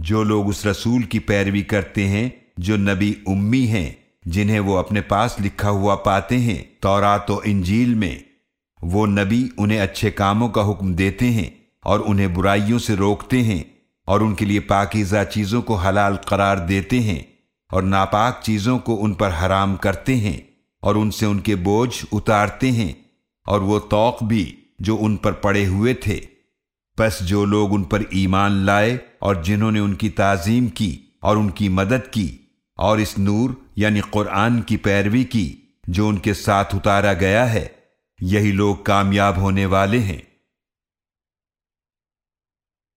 जो लोग उस रसूल की पैरवी करते हैं, जो नबी उम्मी हैं, जिन्हें वो अपने पास लिखा हुआ पाते हैं, तौरात तो इंजील में, वो नबी उन्हें अच्छे कामों का हुक्म देते हैं और उन्हें बुराइयों से रोकते हैं और उनके लिए पाकिजा चीज़ों को हलाल करार देते हैं और नापाक चीज़ों को उन पर हराम करते हैं और उनसे उनके बोझ उतारते हैं और वो तौक भी जो उन पर पड़े हुए थे। बस जो लोग उन पर ईमान लाए और जिन्होंने उनकी ताजीम की और उनकी मदद की और इस नूर, यानी कुरान की पैरवी की, जो उनके साथ उतारा गया है, यही लोग कामयाब होने वाले हैं।